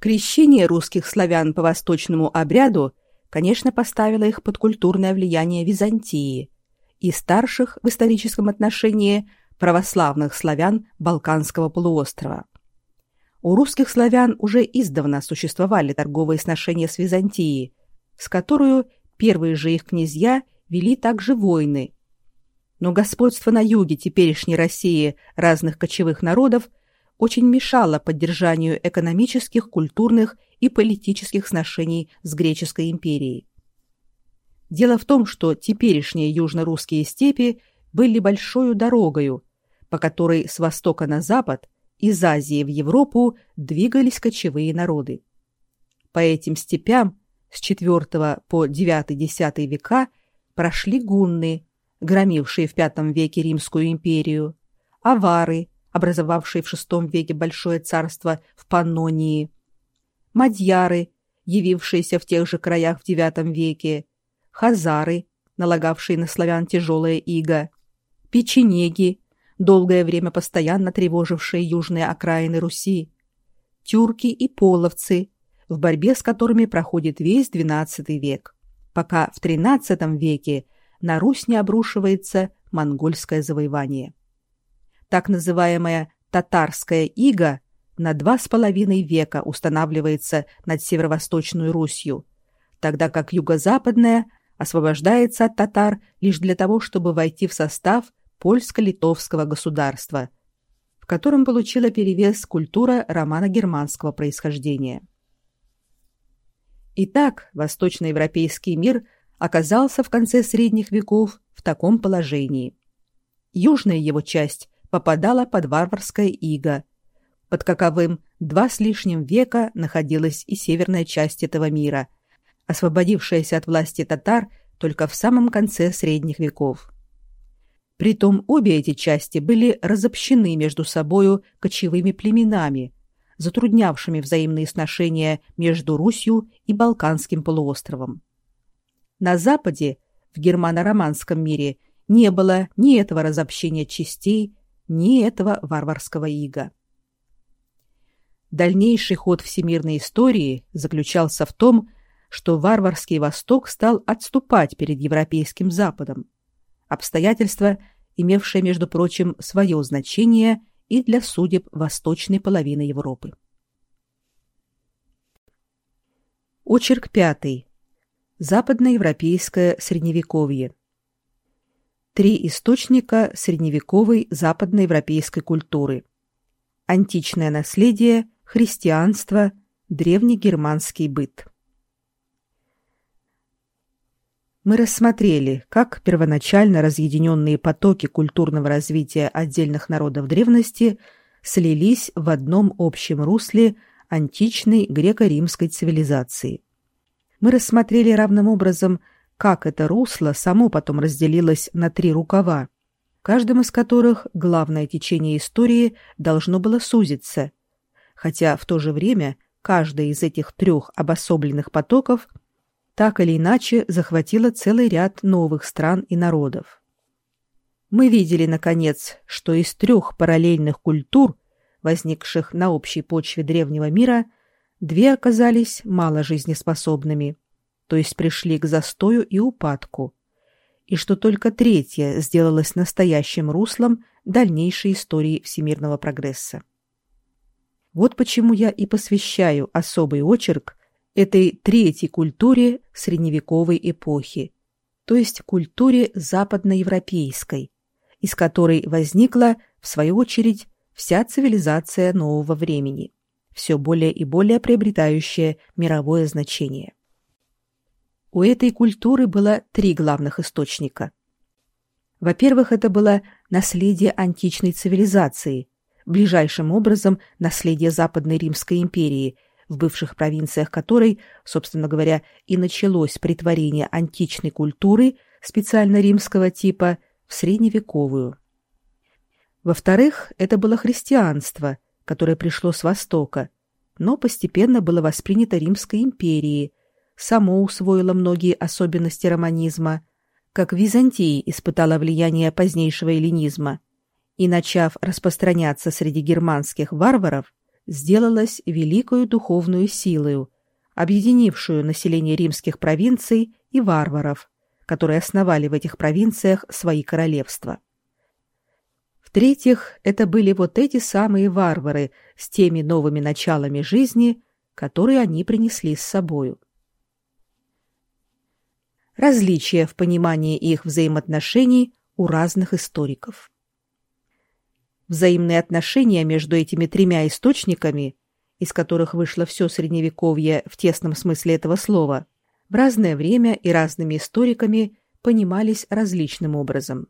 Крещение русских славян по восточному обряду, конечно, поставило их под культурное влияние Византии и старших в историческом отношении православных славян Балканского полуострова. У русских славян уже издавна существовали торговые сношения с Византией, с которую первые же их князья вели также войны. Но господство на юге теперешней России разных кочевых народов очень мешало поддержанию экономических, культурных и политических сношений с греческой империей. Дело в том, что теперешние южно-русские степи были большой дорогою, по которой с востока на запад из Азии в Европу двигались кочевые народы. По этим степям с IV по IX-X века прошли гунны, громившие в V веке Римскую империю, авары, образовавшие в VI веке большое царство в Паннонии, мадьяры, явившиеся в тех же краях в IX веке, хазары, налагавшие на славян тяжелое иго, печенеги, долгое время постоянно тревожившие южные окраины Руси, тюрки и половцы, в борьбе с которыми проходит весь XII век, пока в XIII веке на Русь не обрушивается монгольское завоевание. Так называемая татарская ига на два с половиной века устанавливается над северо-восточной Русью, тогда как юго-западная освобождается от татар лишь для того, чтобы войти в состав польско-литовского государства, в котором получила перевес культура романо-германского происхождения. Итак, восточноевропейский мир оказался в конце средних веков в таком положении. Южная его часть попадала под варварское иго, под каковым два с лишним века находилась и северная часть этого мира, освободившаяся от власти татар только в самом конце средних веков. Притом обе эти части были разобщены между собою кочевыми племенами, затруднявшими взаимные сношения между Русью и Балканским полуостровом. На Западе, в германо-романском мире, не было ни этого разобщения частей, ни этого варварского ига. Дальнейший ход всемирной истории заключался в том, что варварский Восток стал отступать перед европейским Западом обстоятельство, имевшее, между прочим, свое значение и для судеб восточной половины Европы. Очерк пятый. Западноевропейское средневековье. Три источника средневековой западноевропейской культуры. Античное наследие, христианство, древнегерманский быт. мы рассмотрели, как первоначально разъединенные потоки культурного развития отдельных народов древности слились в одном общем русле античной греко-римской цивилизации. Мы рассмотрели равным образом, как это русло само потом разделилось на три рукава, каждым из которых главное течение истории должно было сузиться, хотя в то же время каждый из этих трех обособленных потоков – так или иначе захватила целый ряд новых стран и народов. Мы видели, наконец, что из трех параллельных культур, возникших на общей почве древнего мира, две оказались мало жизнеспособными, то есть пришли к застою и упадку, и что только третья сделалась настоящим руслом дальнейшей истории всемирного прогресса. Вот почему я и посвящаю особый очерк этой третьей культуре средневековой эпохи, то есть культуре западноевропейской, из которой возникла, в свою очередь, вся цивилизация нового времени, все более и более приобретающая мировое значение. У этой культуры было три главных источника. Во-первых, это было наследие античной цивилизации, ближайшим образом наследие Западной Римской империи – в бывших провинциях которой, собственно говоря, и началось притворение античной культуры специально римского типа в средневековую. Во-вторых, это было христианство, которое пришло с Востока, но постепенно было воспринято Римской империей, само усвоило многие особенности романизма, как Византия испытала влияние позднейшего эллинизма, и, начав распространяться среди германских варваров, сделалась великою духовную силою, объединившую население римских провинций и варваров, которые основали в этих провинциях свои королевства. В-третьих, это были вот эти самые варвары с теми новыми началами жизни, которые они принесли с собою. Различия в понимании их взаимоотношений у разных историков. Взаимные отношения между этими тремя источниками, из которых вышло все средневековье в тесном смысле этого слова, в разное время и разными историками понимались различным образом.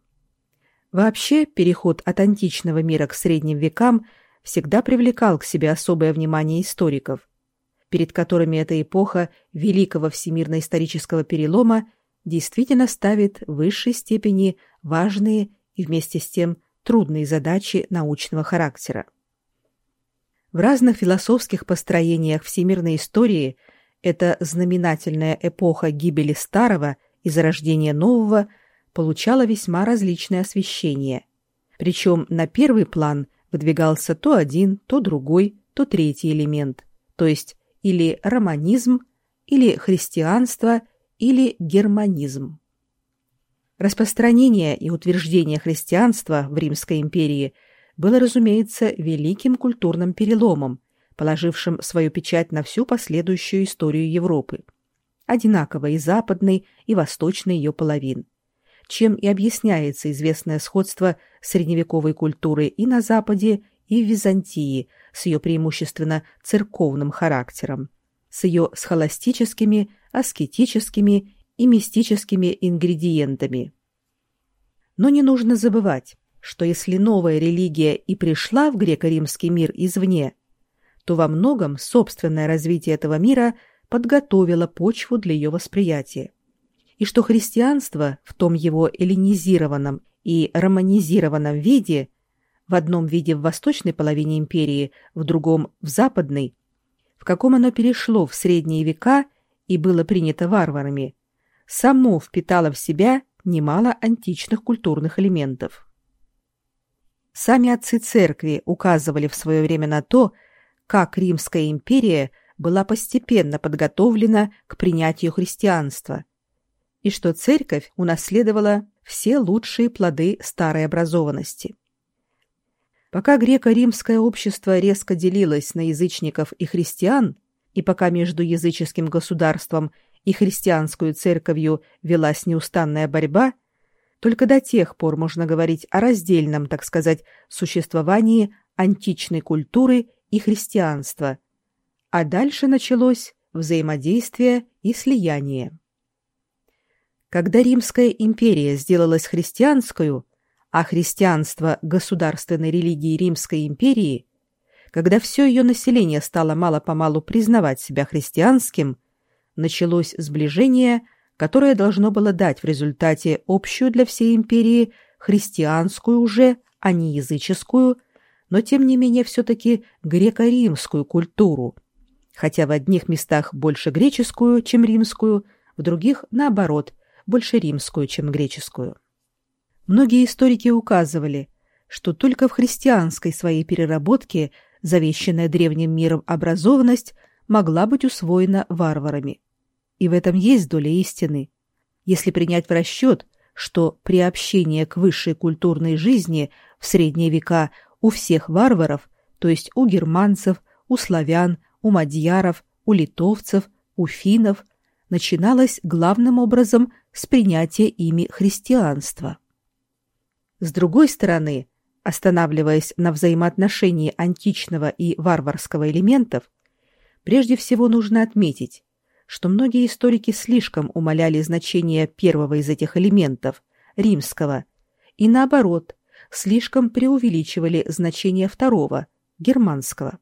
Вообще, переход от античного мира к средним векам всегда привлекал к себе особое внимание историков, перед которыми эта эпоха великого всемирно-исторического перелома действительно ставит в высшей степени важные и вместе с тем трудные задачи научного характера. В разных философских построениях всемирной истории эта знаменательная эпоха гибели старого и зарождения нового – получала весьма различное освещение. Причем на первый план выдвигался то один, то другой, то третий элемент, то есть или романизм, или христианство, или германизм. Распространение и утверждение христианства в Римской империи было, разумеется, великим культурным переломом, положившим свою печать на всю последующую историю Европы, одинаково и западной, и восточной ее половин чем и объясняется известное сходство средневековой культуры и на Западе, и в Византии с ее преимущественно церковным характером, с ее схоластическими, аскетическими и мистическими ингредиентами. Но не нужно забывать, что если новая религия и пришла в греко-римский мир извне, то во многом собственное развитие этого мира подготовило почву для ее восприятия и что христианство в том его эллинизированном и романизированном виде, в одном виде в восточной половине империи, в другом в западной, каком оно перешло в средние века и было принято варварами, само впитало в себя немало античных культурных элементов. Сами отцы церкви указывали в свое время на то, как Римская империя была постепенно подготовлена к принятию христианства – и что церковь унаследовала все лучшие плоды старой образованности. Пока греко-римское общество резко делилось на язычников и христиан, и пока между языческим государством и христианскую церковью велась неустанная борьба, только до тех пор можно говорить о раздельном, так сказать, существовании античной культуры и христианства, а дальше началось взаимодействие и слияние. Когда Римская империя сделалась христианскую, а христианство – государственной религией Римской империи, когда все ее население стало мало-помалу признавать себя христианским, началось сближение, которое должно было дать в результате общую для всей империи христианскую уже, а не языческую, но тем не менее все-таки греко-римскую культуру, хотя в одних местах больше греческую, чем римскую, в других, наоборот, больше римскую, чем греческую. Многие историки указывали, что только в христианской своей переработке завещанная древним миром образованность могла быть усвоена варварами. И в этом есть доля истины. Если принять в расчет, что приобщение к высшей культурной жизни в средние века у всех варваров, то есть у германцев, у славян, у мадьяров, у литовцев, у финнов, начиналось главным образом с принятия ими христианства. С другой стороны, останавливаясь на взаимоотношении античного и варварского элементов, прежде всего нужно отметить, что многие историки слишком умаляли значение первого из этих элементов, римского, и наоборот, слишком преувеличивали значение второго, германского.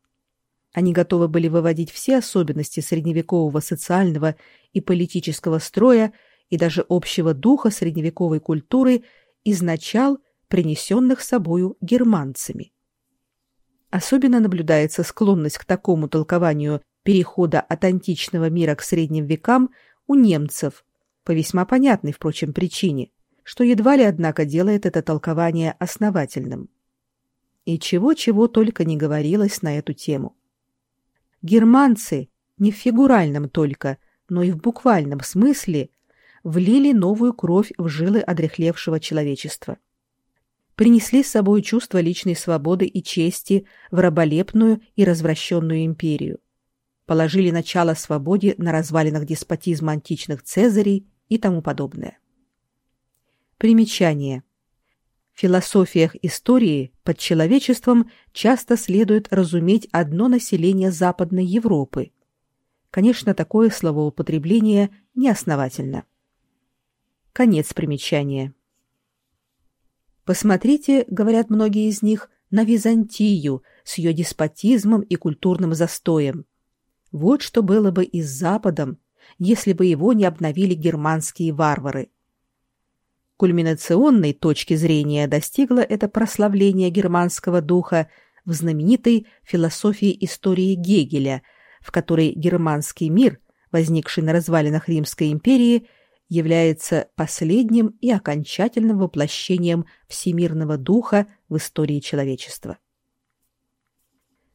Они готовы были выводить все особенности средневекового социального и политического строя и даже общего духа средневековой культуры из начал, принесенных собою германцами. Особенно наблюдается склонность к такому толкованию перехода от античного мира к средним векам у немцев, по весьма понятной, впрочем, причине, что едва ли, однако, делает это толкование основательным. И чего-чего только не говорилось на эту тему. Германцы не в фигуральном только, но и в буквальном смысле влили новую кровь в жилы одряхлевшего человечества. Принесли с собой чувство личной свободы и чести в раболепную и развращенную империю. Положили начало свободе на развалинах деспотизма античных цезарей и тому подобное. Примечание. В философиях истории под человечеством часто следует разуметь одно население Западной Европы. Конечно, такое словоупотребление неосновательно. Конец примечания. Посмотрите, говорят многие из них, на Византию с ее деспотизмом и культурным застоем. Вот что было бы и с Западом, если бы его не обновили германские варвары. Кульминационной точки зрения достигло это прославление германского духа в знаменитой философии истории Гегеля, в которой германский мир, возникший на развалинах Римской империи, является последним и окончательным воплощением всемирного духа в истории человечества.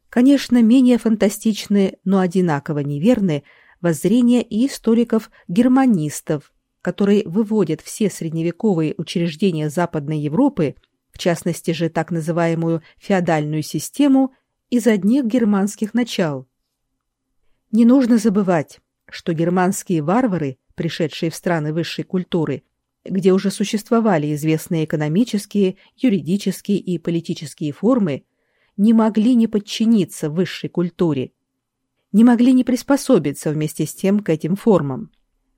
Конечно, менее фантастичны, но одинаково неверны воззрения и историков-германистов, которые выводят все средневековые учреждения Западной Европы, в частности же так называемую феодальную систему, из одних германских начал. Не нужно забывать, что германские варвары пришедшие в страны высшей культуры, где уже существовали известные экономические, юридические и политические формы, не могли не подчиниться высшей культуре, не могли не приспособиться вместе с тем к этим формам.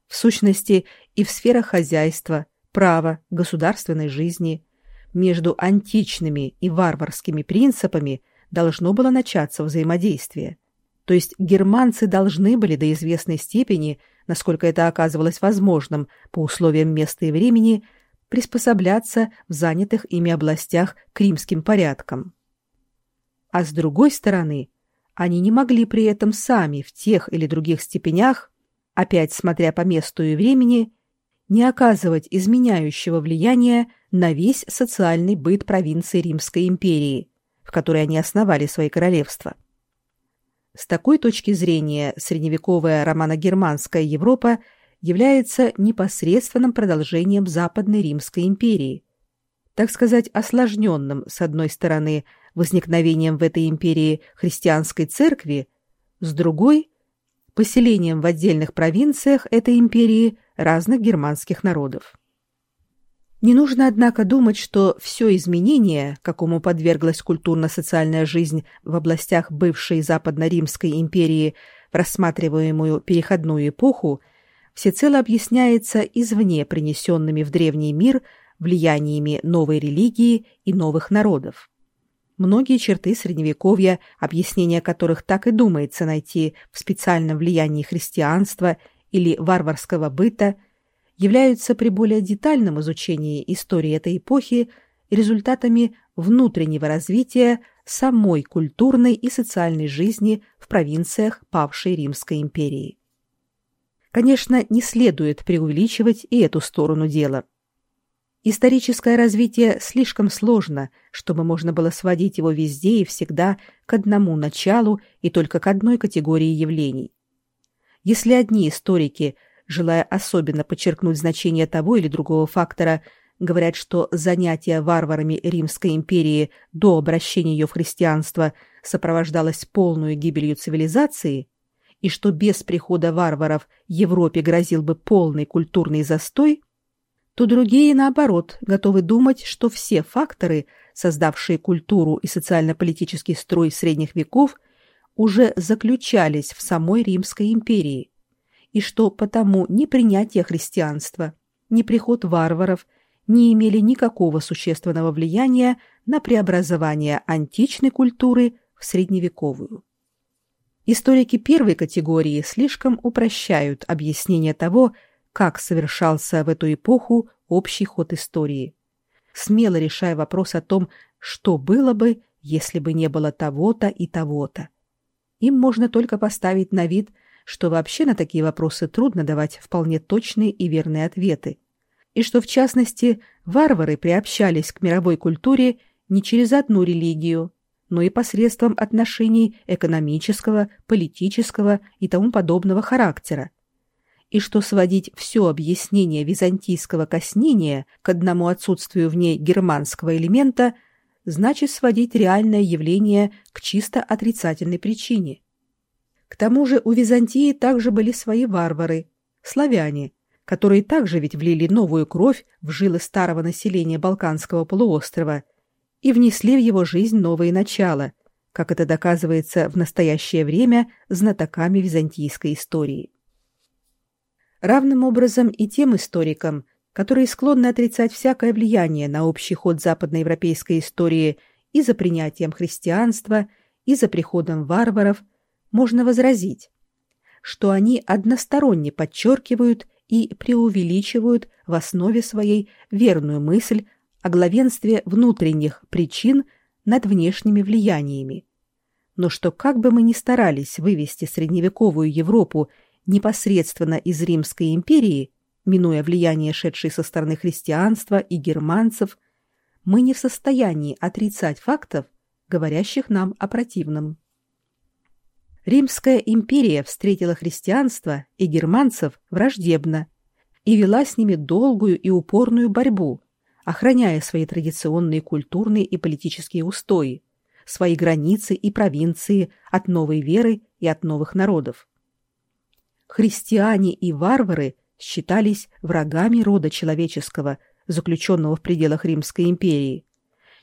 В сущности, и в сферах хозяйства, права, государственной жизни, между античными и варварскими принципами должно было начаться взаимодействие. То есть германцы должны были до известной степени – насколько это оказывалось возможным по условиям места и времени, приспосабляться в занятых ими областях к римским порядкам. А с другой стороны, они не могли при этом сами в тех или других степенях, опять смотря по месту и времени, не оказывать изменяющего влияния на весь социальный быт провинции Римской империи, в которой они основали свои королевства. С такой точки зрения средневековая романо-германская Европа является непосредственным продолжением Западной Римской империи, так сказать, осложненным, с одной стороны, возникновением в этой империи христианской церкви, с другой – поселением в отдельных провинциях этой империи разных германских народов. Не нужно, однако, думать, что все изменение, какому подверглась культурно-социальная жизнь в областях бывшей Западно-Римской империи в рассматриваемую переходную эпоху, всецело объясняется извне принесенными в древний мир влияниями новой религии и новых народов. Многие черты Средневековья, объяснение которых так и думается найти в специальном влиянии христианства или варварского быта – являются при более детальном изучении истории этой эпохи результатами внутреннего развития самой культурной и социальной жизни в провинциях павшей Римской империи. Конечно, не следует преувеличивать и эту сторону дела. Историческое развитие слишком сложно, чтобы можно было сводить его везде и всегда к одному началу и только к одной категории явлений. Если одни историки – желая особенно подчеркнуть значение того или другого фактора, говорят, что занятие варварами Римской империи до обращения ее в христианство сопровождалось полной гибелью цивилизации, и что без прихода варваров Европе грозил бы полный культурный застой, то другие, наоборот, готовы думать, что все факторы, создавшие культуру и социально-политический строй средних веков, уже заключались в самой Римской империи, и что потому ни принятие христианства, ни приход варваров не имели никакого существенного влияния на преобразование античной культуры в средневековую. Историки первой категории слишком упрощают объяснение того, как совершался в эту эпоху общий ход истории, смело решая вопрос о том, что было бы, если бы не было того-то и того-то. Им можно только поставить на вид – что вообще на такие вопросы трудно давать вполне точные и верные ответы, и что, в частности, варвары приобщались к мировой культуре не через одну религию, но и посредством отношений экономического, политического и тому подобного характера. И что сводить все объяснение византийского коснения к одному отсутствию в ней германского элемента значит сводить реальное явление к чисто отрицательной причине. К тому же у Византии также были свои варвары, славяне, которые также ведь влили новую кровь в жилы старого населения Балканского полуострова и внесли в его жизнь новые начала, как это доказывается в настоящее время знатоками византийской истории. Равным образом и тем историкам, которые склонны отрицать всякое влияние на общий ход западноевропейской истории и за принятием христианства, и за приходом варваров – можно возразить, что они односторонне подчеркивают и преувеличивают в основе своей верную мысль о главенстве внутренних причин над внешними влияниями. Но что как бы мы ни старались вывести средневековую Европу непосредственно из Римской империи, минуя влияние, шедшей со стороны христианства и германцев, мы не в состоянии отрицать фактов, говорящих нам о противном. Римская империя встретила христианство и германцев враждебно и вела с ними долгую и упорную борьбу, охраняя свои традиционные культурные и политические устои, свои границы и провинции от новой веры и от новых народов. Христиане и варвары считались врагами рода человеческого, заключенного в пределах Римской империи,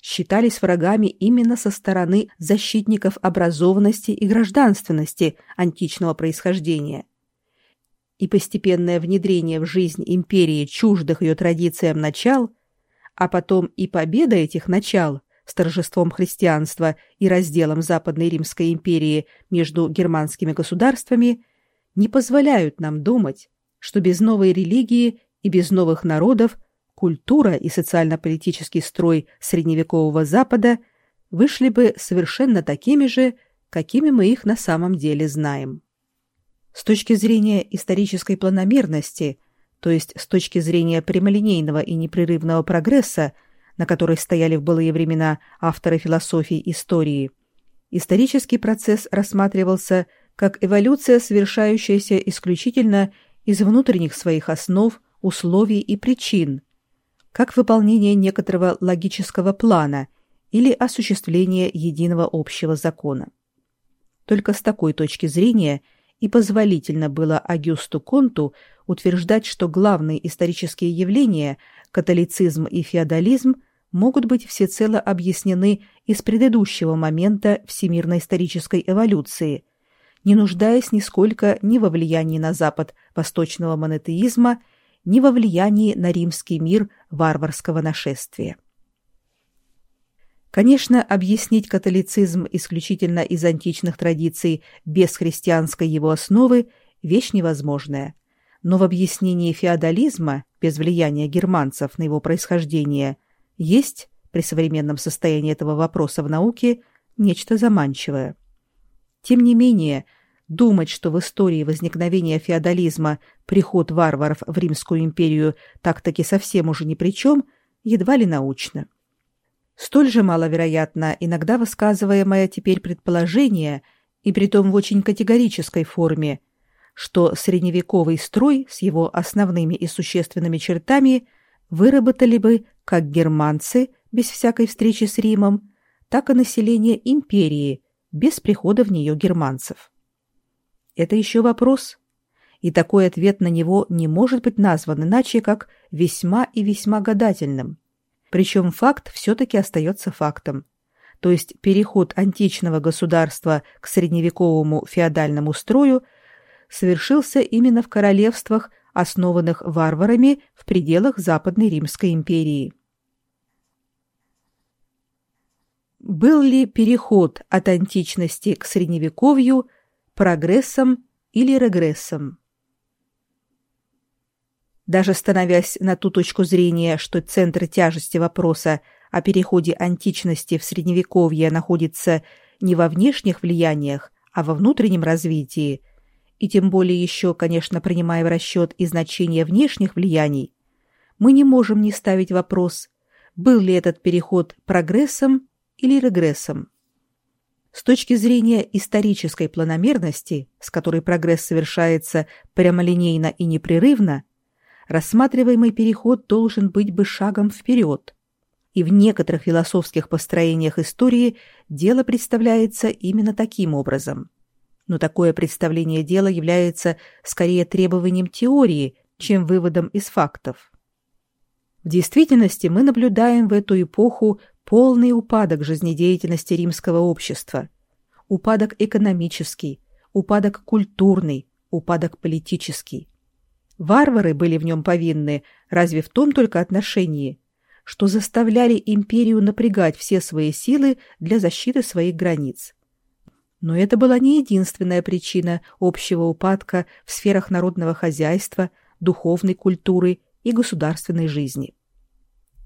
считались врагами именно со стороны защитников образованности и гражданственности античного происхождения. И постепенное внедрение в жизнь империи чуждых ее традициям начал, а потом и победа этих начал с торжеством христианства и разделом Западной Римской империи между германскими государствами не позволяют нам думать, что без новой религии и без новых народов культура и социально-политический строй средневекового Запада вышли бы совершенно такими же, какими мы их на самом деле знаем. С точки зрения исторической планомерности, то есть с точки зрения прямолинейного и непрерывного прогресса, на которой стояли в былые времена авторы философии истории, исторический процесс рассматривался как эволюция, совершающаяся исключительно из внутренних своих основ, условий и причин, как выполнение некоторого логического плана или осуществление единого общего закона. Только с такой точки зрения и позволительно было Агюсту Конту утверждать, что главные исторические явления – католицизм и феодализм – могут быть всецело объяснены из предыдущего момента всемирной исторической эволюции, не нуждаясь нисколько ни во влиянии на Запад восточного монотеизма – ни во влиянии на римский мир варварского нашествия. Конечно, объяснить католицизм исключительно из античных традиций без христианской его основы – вещь невозможная. Но в объяснении феодализма, без влияния германцев на его происхождение, есть, при современном состоянии этого вопроса в науке, нечто заманчивое. Тем не менее – Думать, что в истории возникновения феодализма приход варваров в Римскую империю так-таки совсем уже ни при чем, едва ли научно. Столь же маловероятно иногда высказываемое теперь предположение, и притом в очень категорической форме, что средневековый строй с его основными и существенными чертами выработали бы как германцы без всякой встречи с Римом, так и население империи без прихода в нее германцев. Это еще вопрос. И такой ответ на него не может быть назван иначе, как весьма и весьма гадательным. Причем факт все-таки остается фактом. То есть переход античного государства к средневековому феодальному строю совершился именно в королевствах, основанных варварами в пределах Западной Римской империи. Был ли переход от античности к средневековью – прогрессом или регрессом. Даже становясь на ту точку зрения, что центр тяжести вопроса о переходе античности в Средневековье находится не во внешних влияниях, а во внутреннем развитии, и тем более еще, конечно, принимая в расчет и значение внешних влияний, мы не можем не ставить вопрос, был ли этот переход прогрессом или регрессом. С точки зрения исторической планомерности, с которой прогресс совершается прямолинейно и непрерывно, рассматриваемый переход должен быть бы шагом вперед. И в некоторых философских построениях истории дело представляется именно таким образом. Но такое представление дела является скорее требованием теории, чем выводом из фактов. В действительности мы наблюдаем в эту эпоху полный упадок жизнедеятельности римского общества, упадок экономический, упадок культурный, упадок политический. Варвары были в нем повинны разве в том только отношении, что заставляли империю напрягать все свои силы для защиты своих границ. Но это была не единственная причина общего упадка в сферах народного хозяйства, духовной культуры и государственной жизни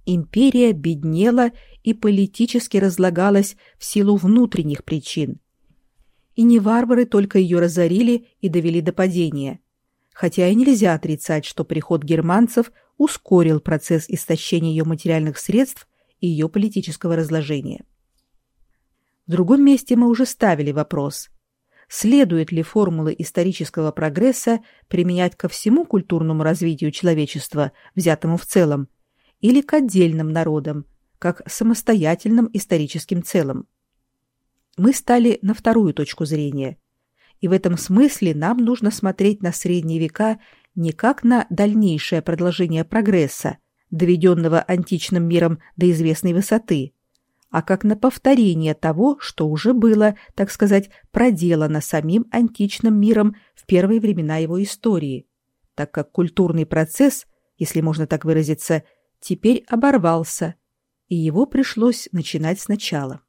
империя беднела и политически разлагалась в силу внутренних причин. И не варвары только ее разорили и довели до падения. Хотя и нельзя отрицать, что приход германцев ускорил процесс истощения ее материальных средств и ее политического разложения. В другом месте мы уже ставили вопрос, следует ли формулы исторического прогресса применять ко всему культурному развитию человечества, взятому в целом, или к отдельным народам, как самостоятельным историческим целым. Мы стали на вторую точку зрения, и в этом смысле нам нужно смотреть на средние века не как на дальнейшее продолжение прогресса, доведенного античным миром до известной высоты, а как на повторение того, что уже было, так сказать, проделано самим античным миром в первые времена его истории, так как культурный процесс, если можно так выразиться, теперь оборвался, и его пришлось начинать сначала.